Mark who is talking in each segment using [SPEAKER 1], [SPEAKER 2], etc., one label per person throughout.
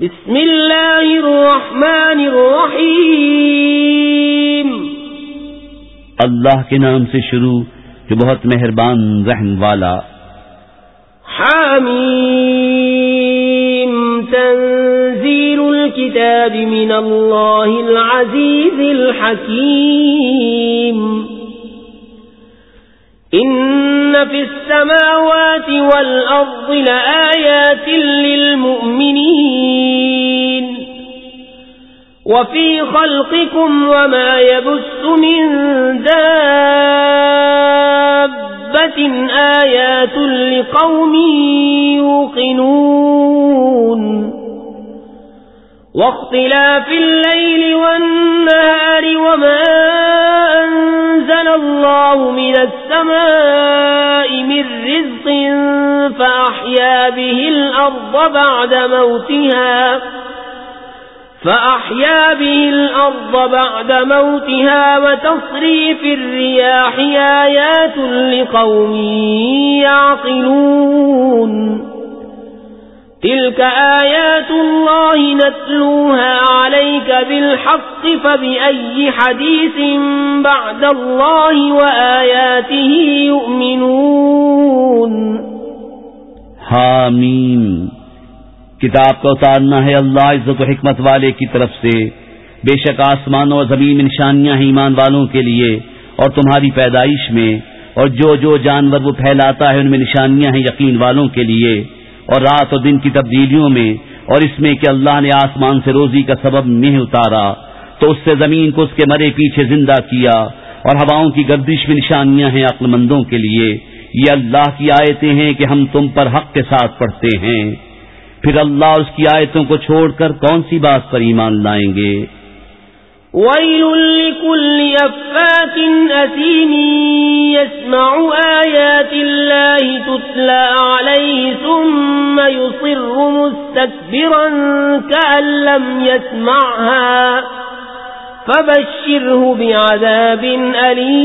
[SPEAKER 1] بسم اللہ الرحمن الرحیم
[SPEAKER 2] اللہ کے نام سے شروع جو بہت مہربان رحم والا
[SPEAKER 1] حامیم تنزیل الكتاب من اللہ العزیز الحکیم ان في السماوات والارض لآیات للہ وفي خلقكم وما يبث من دابة آيات لقوم يوقنون واختلاف الليل والنار وما أنزل الله من السماء من رزق فأحيا به الأرض بعد موتها فأحيا فأحيا به الأرض بعد موتها وتصري في الرياح آيات لقوم يعقلون تلك آيات الله نتلوها عليك بالحق فبأي حديث بعد الله وآياته يؤمنون
[SPEAKER 2] حامين کتاب کا اتارنا ہے اللہ عزت و حکمت والے کی طرف سے بے شک آسمان اور زمین میں نشانیاں ہیں ایمان والوں کے لیے اور تمہاری پیدائش میں اور جو جو جانور وہ پھیلاتا ہے ان میں نشانیاں ہیں یقین والوں کے لیے اور رات اور دن کی تبدیلیوں میں اور اس میں کہ اللہ نے آسمان سے روزی کا سبب نہیں اتارا تو اس سے زمین کو اس کے مرے پیچھے زندہ کیا اور ہواؤں کی گردش میں نشانیاں ہیں عقل مندوں کے لیے یہ اللہ کی آیتیں ہیں کہ ہم تم پر حق کے ساتھ پڑھتے ہیں پھر اللہ اس کی آیتوں کو چھوڑ کر کون سی بات پر ایمان لائیں گے وہی
[SPEAKER 1] اکل اتی یس مل تم سروس کب شیر بن اری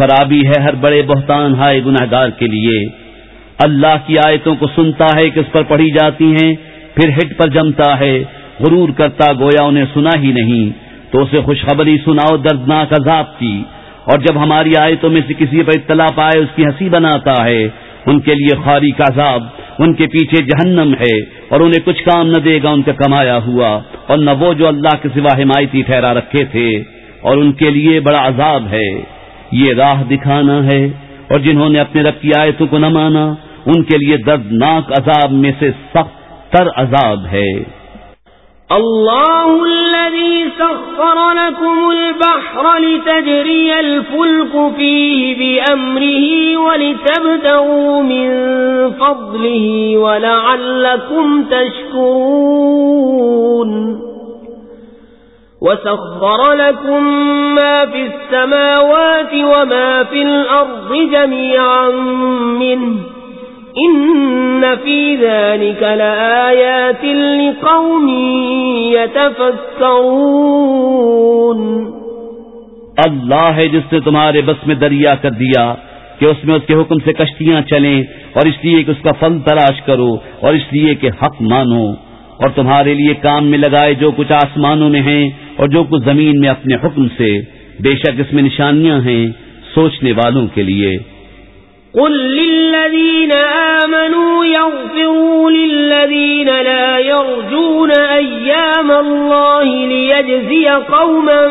[SPEAKER 2] خرابی ہے ہر بڑے بہتان ہائے گناہ گار کے لیے اللہ کی آیتوں کو سنتا ہے کہ اس پر پڑھی جاتی ہیں پھر ہٹ پر جمتا ہے غرور کرتا گویا انہیں سنا ہی نہیں تو اسے خوشخبری سناؤ دردناک عذاب کی اور جب ہماری آیتوں میں سے کسی پر اطلاع پائے اس کی ہنسی بناتا ہے ان کے لیے خاری عذاب ان کے پیچھے جہنم ہے اور انہیں کچھ کام نہ دے گا ان کا کمایا ہوا اور نہ وہ جو اللہ کے سوا حمایتی ٹھہرا رکھے تھے اور ان کے لیے بڑا عذاب ہے یہ راہ دکھانا ہے اور جنہوں نے اپنے رب کی آیتوں کو نہ مانا ان کے لیے دردناک عذاب میں سے سخت تر عذاب ہے اللہ
[SPEAKER 1] الذي سخر لكم البحر لتجري الفلك فيه بأمره ولتبتغوا من فضله ولعلكم تشكرون وَسَخَّرَ لَكُم مَّا فِي السَّمَاوَاتِ وَمَا فِي الْأَرْضِ جَمِيعًا مِّنْهُ إِنَّ فِي ذَلِكَ لَآيَاتٍ لِّقَوْمٍ يَتَفَكَّرُونَ
[SPEAKER 2] اللہ ہے جس نے تمہارے بس میں دریا کر دیا کہ اس میں اس کے حکم سے کشتیاں چلیں اور اس لیے کہ اس کا فن تلاش کرو اور اس لیے کہ حق مانو اور تمہارے لیے کام میں لگائے جو کچھ آسمانوں میں ہیں اور جو کچھ زمین میں اپنے حکم سے بے شک اس میں نشانیاں ہیں سوچنے والوں کے لیے
[SPEAKER 1] قل للذين للذين آمنوا يغفروا لا يرجون أيام الله ليجزي قوما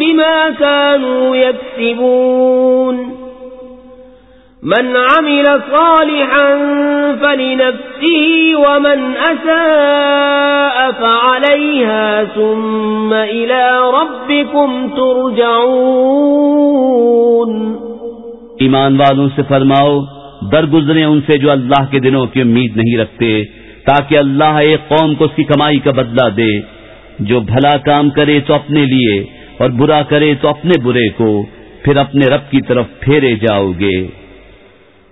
[SPEAKER 1] بما كانوا يكسبون من عمل صالحا فلنفسه ومن أساء فعليها ثم إلى ربكم ترجعون
[SPEAKER 2] ایمان والوں سے فرماؤ درگزرے ان سے جو اللہ کے دنوں کی امید نہیں رکھتے تاکہ اللہ ایک قوم کو اس کی کمائی کا بدلہ دے جو بھلا کام کرے تو اپنے لیے اور برا کرے تو اپنے برے کو پھر اپنے رب کی طرف پھیرے جاؤ گے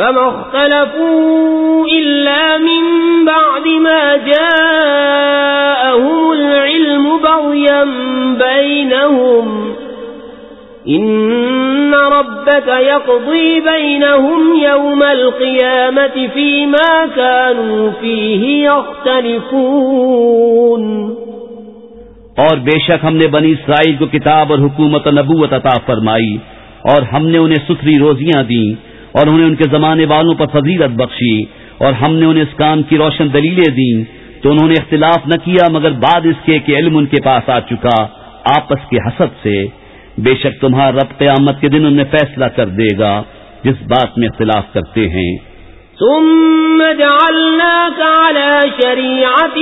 [SPEAKER 1] إلا من بعد ما جاءهم العلم بغيا بينهم بينهم إن ربك يقضي يوم القيامة فيما كانوا فيه يختلفون
[SPEAKER 2] اور بے شک ہم نے بنی اسرائیل کو کتاب اور حکومت اور نبوت عطا فرمائی اور ہم نے انہیں ستھری روزیاں دیں اور انہوں نے ان کے زمانے والوں پر فضیلت بخشی اور ہم نے انہیں اس کام کی روشن دلیلیں دیں تو انہوں نے اختلاف نہ کیا مگر بعد اس کے کہ علم ان کے پاس آ چکا آپس کے حسد سے بے شک تمہارا رب قیامت کے دن انہیں فیصلہ کر دے گا جس بات میں اختلاف کرتے ہیں
[SPEAKER 1] ثم جعلناك على شريعة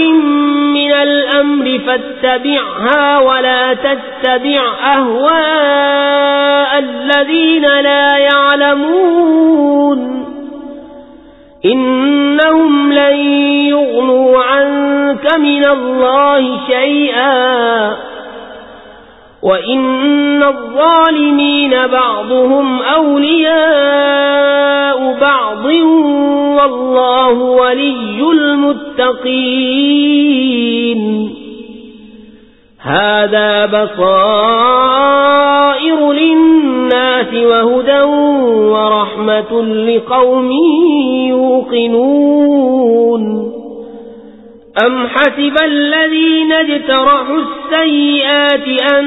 [SPEAKER 1] من الأمر فاتبعها ولا تتبع أهواء الذين لا يعلمون إنهم لن يغنوا عنك من الله شيئا وَإِنَّ الظَّالِمِينَ بَعْضُهُمْ أَوْلِيَاءُ بَعْضٍ وَاللَّهُ وَلِيُّ الْمُتَّقِينَ هَذَا بَصَائِرُ لِلنَّاسِ وَهُدًى وَرَحْمَةٌ لِقَوْمٍ يُوقِنُونَ أَمْ حَسِبَ الَّذِينَ اجْتَرَحُوا السَّيِّئَاتِ السيئات أن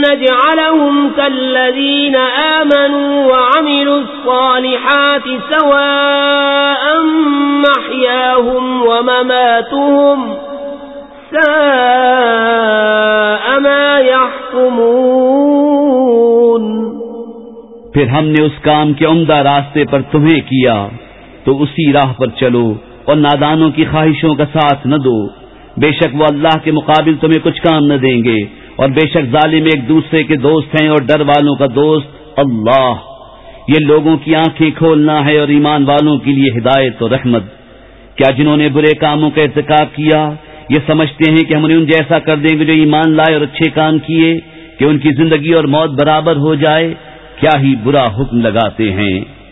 [SPEAKER 1] نجعلهم كالذين آمنوا وعملوا الصالحات سواء محياهم ومماتهم ساء ما يحكمون
[SPEAKER 2] پھر ہم نے اس کام کے عمدہ راستے پر تمہیں کیا تو اسی راہ پر چلو اور نادانوں کی خواہشوں کا ساتھ نہ دو بے شک وہ اللہ کے مقابل تمہیں کچھ کام نہ دیں گے اور بے شک ظالم ایک دوسرے کے دوست ہیں اور ڈر والوں کا دوست اللہ یہ لوگوں کی آنکھیں کھولنا ہے اور ایمان والوں کے لیے ہدایت اور رحمت کیا جنہوں نے برے کاموں کا ارتکاب کیا یہ سمجھتے ہیں کہ ہم انہیں ان جیسا کر دیں گے جو ایمان لائے اور اچھے کام کیے کہ ان کی زندگی اور موت برابر ہو جائے کیا ہی برا حکم لگاتے ہیں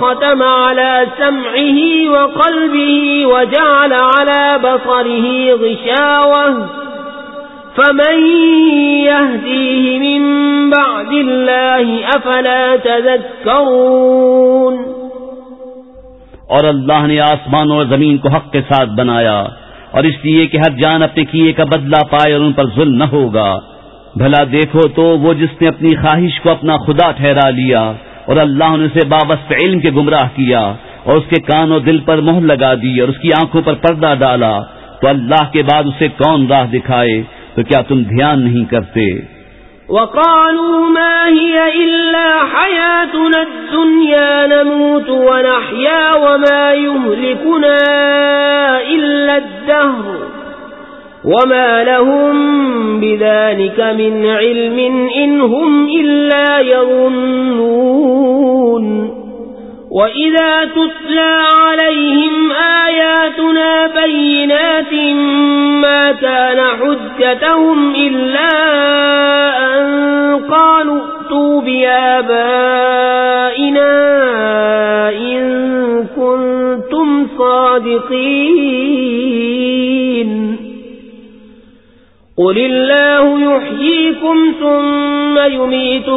[SPEAKER 1] وختم على على سمعه وقلبه وجعل بصره غشاوة فمن يهديه من بعد الله أفلا تذكرون
[SPEAKER 2] اور اللہ نے آسمان اور زمین کو حق کے ساتھ بنایا اور اس لیے کہ ہر جان اپنے کیے کا بدلہ پائے اور ان پر ظلم نہ ہوگا بھلا دیکھو تو وہ جس نے اپنی خواہش کو اپنا خدا ٹھہرا لیا اور اللہ نے اسے بابست علم کے گمراہ کیا اور اس کے کان و دل پر مہر لگا دی اور اس کی آنکھوں پر پردہ ڈالا تو اللہ کے بعد اسے کون راہ دکھائے تو کیا تم دھیان نہیں کرتے
[SPEAKER 1] وقالوا ما هي إلا إلا حياتنا الدنيا نموت ونحيا وما يهلكنا الدهر وما لهم بذلك من علم إن هم إلا يظنون وإذا تتلى عليهم آياتنا بينات ما كان حجتهم إلا أن قالوا اتوا بآبائنا إن كنتم صادقين کم سم یمس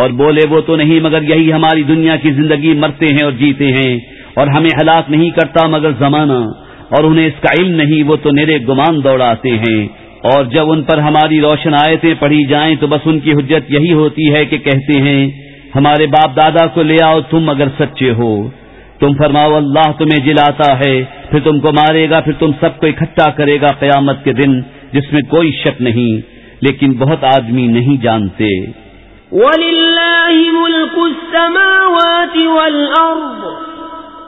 [SPEAKER 2] اور بولے وہ تو نہیں مگر یہی ہماری دنیا کی زندگی مرتے ہیں اور جیتے ہیں اور ہمیں ہلاک نہیں کرتا مگر زمانہ اور انہیں اس کا علم نہیں وہ تو میرے گمان دوڑاتے ہیں اور جب ان پر ہماری روشن آیتیں پڑھی جائیں تو بس ان کی حجت یہی ہوتی ہے کہ کہتے ہیں ہمارے باپ دادا کو لے آؤ تم اگر سچے ہو تم فرماؤ اللہ تمہیں جلاتا ہے پھر تم کو مارے گا پھر تم سب کو اکٹھا کرے گا قیامت کے دن جس میں کوئی شک نہیں لیکن بہت آدمی نہیں جانتے
[SPEAKER 1] وَلِلَّهِ مُلْكُ السَّمَاوَاتِ وَالْأَرْضِ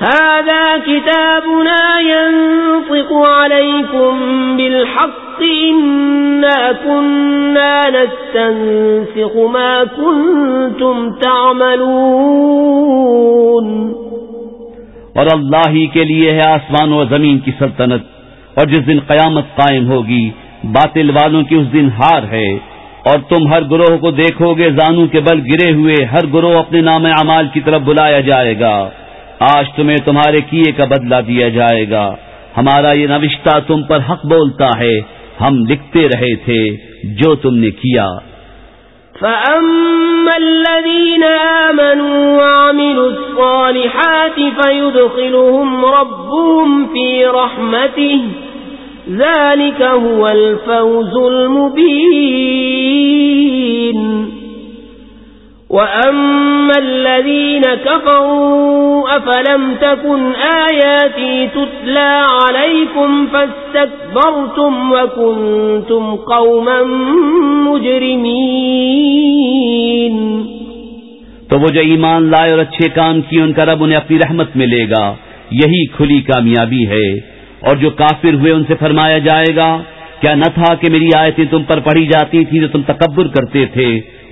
[SPEAKER 1] هذا كتابنا ينطق عليكم بالحق إنا كنا ما كنتم تعملون
[SPEAKER 2] اور اللہ ہی کے لیے ہے آسمان و زمین کی سلطنت اور جس دن قیامت قائم ہوگی باطل والوں کی اس دن ہار ہے اور تم ہر گروہ کو دیکھو گے زانو کے بل گرے ہوئے ہر گروہ اپنے نام اعمال کی طرف بلایا جائے گا آج تمہیں تمہارے کیے کا بدلہ دیا جائے گا ہمارا یہ نوشتہ تم پر حق بولتا ہے ہم لکھتے رہے تھے جو تم نے کیا
[SPEAKER 1] فَأَمَّا الَّذِينَ آمَنُوا وَعَمِلُوا الصَّالِحَاتِ فَيُدْخِلُهُمْ رَبُّهُمْ فِي رَحْمَتِهِ ذَلِكَ هُوَ الْفَوْزُ الْمُبِينَ وَأَمَّا الَّذِينَ كَفَرُوا أَفَلَمْ تَكُنْ آيَاتِي تُتْلَى عَلَيْكُمْ فَاسْتَكْبَرْتُمْ وَكُنْتُمْ قَوْمًا مُجْرِمِينَ
[SPEAKER 2] تو وہ جو ایمان لائے اور اچھے کام کی ان کا رب انہیں اپنی رحمت میں لے گا یہی کھلی کامیابی ہے اور جو کافر ہوئے ان سے فرمایا جائے گا کیا نہ تھا کہ میری آیتیں تم پر پڑھی جاتی تھی جو تم تکبر کرتے تھے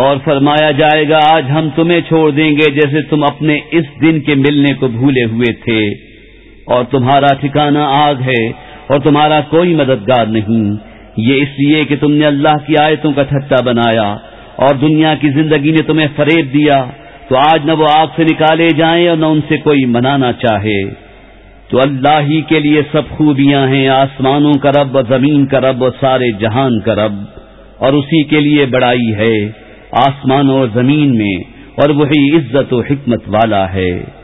[SPEAKER 2] اور فرمایا جائے گا آج ہم تمہیں چھوڑ دیں گے جیسے تم اپنے اس دن کے ملنے کو بھولے ہوئے تھے اور تمہارا ٹھکانہ آگ ہے اور تمہارا کوئی مددگار نہیں یہ اس لیے کہ تم نے اللہ کی آیتوں کا ٹھٹا بنایا اور دنیا کی زندگی نے تمہیں فریب دیا تو آج نہ وہ آگ سے نکالے جائیں اور نہ ان سے کوئی منانا چاہے تو اللہ ہی کے لیے سب خوبیاں ہیں آسمانوں کا رب اور زمین کا رب و سارے جہان کا رب اور اسی کے لیے بڑائی ہے آسمان اور زمین میں اور وہی عزت و حکمت والا ہے